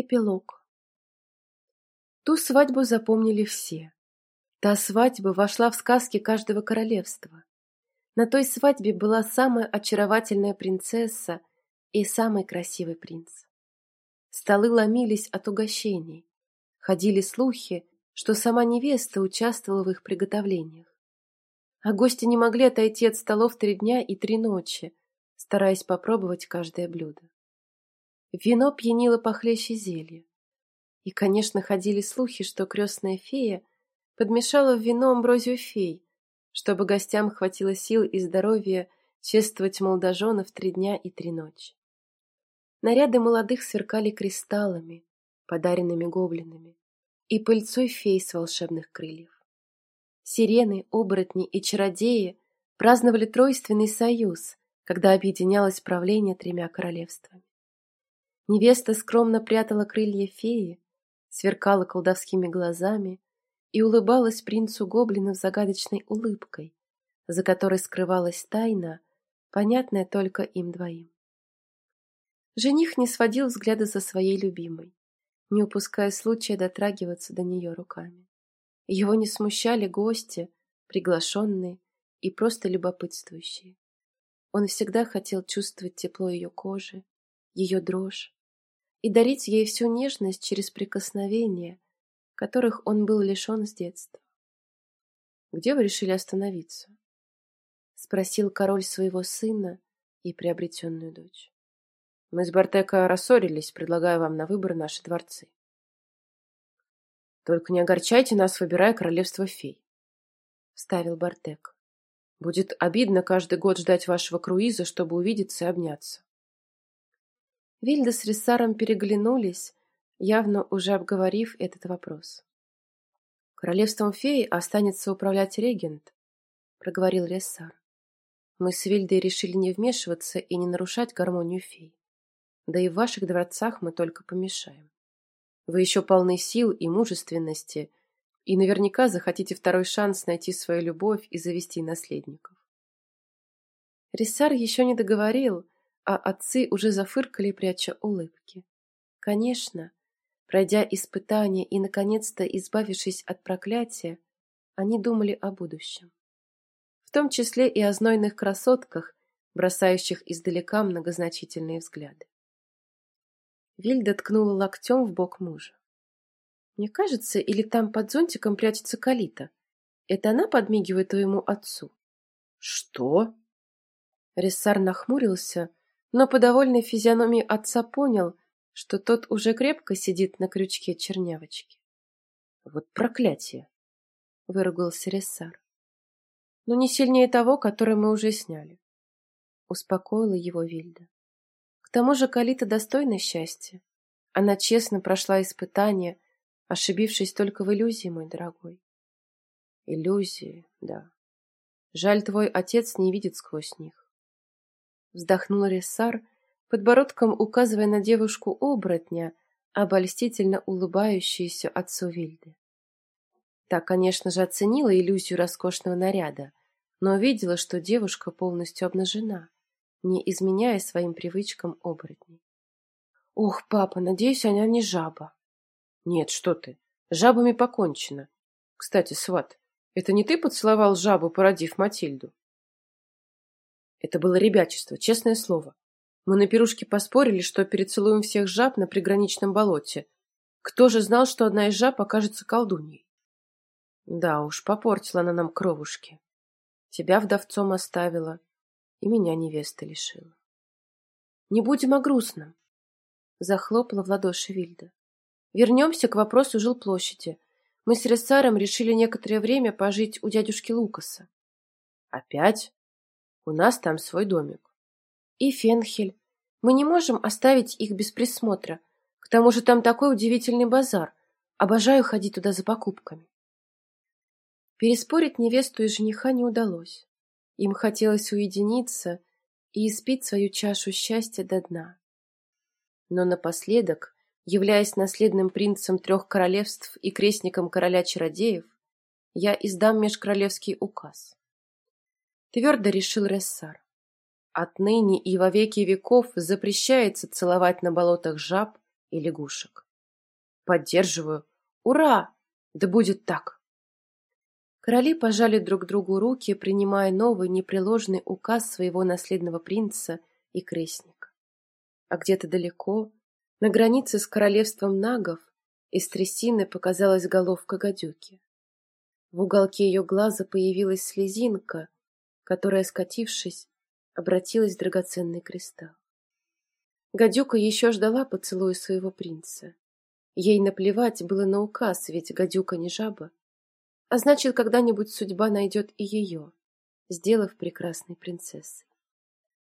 Эпилог. Ту свадьбу запомнили все. Та свадьба вошла в сказки каждого королевства. На той свадьбе была самая очаровательная принцесса и самый красивый принц. Столы ломились от угощений. Ходили слухи, что сама невеста участвовала в их приготовлениях. А гости не могли отойти от столов три дня и три ночи, стараясь попробовать каждое блюдо. Вино пьянило похлеще зелья. И, конечно, ходили слухи, что крестная фея подмешала в вино амброзию фей, чтобы гостям хватило сил и здоровья чествовать молодоженов три дня и три ночи. Наряды молодых сверкали кристаллами, подаренными гоблинами, и пыльцой фей с волшебных крыльев. Сирены, оборотни и чародеи праздновали тройственный союз, когда объединялось правление тремя королевствами. Невеста скромно прятала крылья феи, сверкала колдовскими глазами и улыбалась принцу гоблинов загадочной улыбкой, за которой скрывалась тайна, понятная только им двоим. Жених не сводил взгляда за своей любимой, не упуская случая дотрагиваться до нее руками. Его не смущали гости, приглашенные и просто любопытствующие. Он всегда хотел чувствовать тепло ее кожи, ее дрожь, и дарить ей всю нежность через прикосновения, которых он был лишен с детства. «Где вы решили остановиться?» — спросил король своего сына и приобретенную дочь. «Мы с Бартека рассорились, предлагая вам на выбор наши дворцы. Только не огорчайте нас, выбирая королевство фей», — вставил Бартек. «Будет обидно каждый год ждать вашего круиза, чтобы увидеться и обняться». Вильда с Рессаром переглянулись, явно уже обговорив этот вопрос. «Королевством феи останется управлять регент», — проговорил Рессар. «Мы с Вильдой решили не вмешиваться и не нарушать гармонию фей. Да и в ваших дворцах мы только помешаем. Вы еще полны сил и мужественности, и наверняка захотите второй шанс найти свою любовь и завести наследников». Рессар еще не договорил, — а отцы уже зафыркали, пряча улыбки. Конечно, пройдя испытание и, наконец-то, избавившись от проклятия, они думали о будущем. В том числе и о знойных красотках, бросающих издалека многозначительные взгляды. Вильда ткнула локтем в бок мужа. «Мне кажется, или там под зонтиком прячется Калита? Это она подмигивает твоему отцу?» «Что?» Рессар нахмурился, но по довольной физиономии отца понял, что тот уже крепко сидит на крючке чернявочки. «Вот проклятие!» — выругался Рессар. «Но не сильнее того, которое мы уже сняли», — успокоила его Вильда. «К тому же Калита достойна счастья. Она честно прошла испытание, ошибившись только в иллюзии, мой дорогой». «Иллюзии, да. Жаль, твой отец не видит сквозь них вздохнул Рессар, подбородком указывая на девушку-оборотня, обольстительно улыбающуюся отцу Вильды. Та, конечно же, оценила иллюзию роскошного наряда, но видела, что девушка полностью обнажена, не изменяя своим привычкам оборотней. «Ох, папа, надеюсь, она не жаба». «Нет, что ты, жабами покончено. Кстати, сват, это не ты поцеловал жабу, породив Матильду?» Это было ребячество, честное слово. Мы на пирушке поспорили, что перецелуем всех жаб на приграничном болоте. Кто же знал, что одна из жаб окажется колдуньей? Да уж, попортила она нам кровушки. Тебя вдовцом оставила, и меня невеста лишила. Не будем о грустном, захлопала в ладоши Вильда. Вернемся к вопросу жилплощади. Мы с Рессаром решили некоторое время пожить у дядюшки Лукаса. Опять? У нас там свой домик. И Фенхель. Мы не можем оставить их без присмотра. К тому же там такой удивительный базар. Обожаю ходить туда за покупками. Переспорить невесту и жениха не удалось. Им хотелось уединиться и испить свою чашу счастья до дна. Но напоследок, являясь наследным принцем трех королевств и крестником короля чародеев, я издам межкоролевский указ. Твердо решил Рессар. Отныне и во веки веков запрещается целовать на болотах жаб и лягушек. Поддерживаю. Ура! Да будет так. Короли пожали друг другу руки, принимая новый непреложный указ своего наследного принца и крестника. А где-то далеко, на границе с королевством нагов, из трясины показалась головка гадюки. В уголке ее глаза появилась слезинка, которая, скатившись, обратилась в драгоценный кристалл. Гадюка еще ждала поцелуя своего принца. Ей наплевать было на указ, ведь гадюка не жаба. А значит, когда-нибудь судьба найдет и ее, сделав прекрасной принцессой.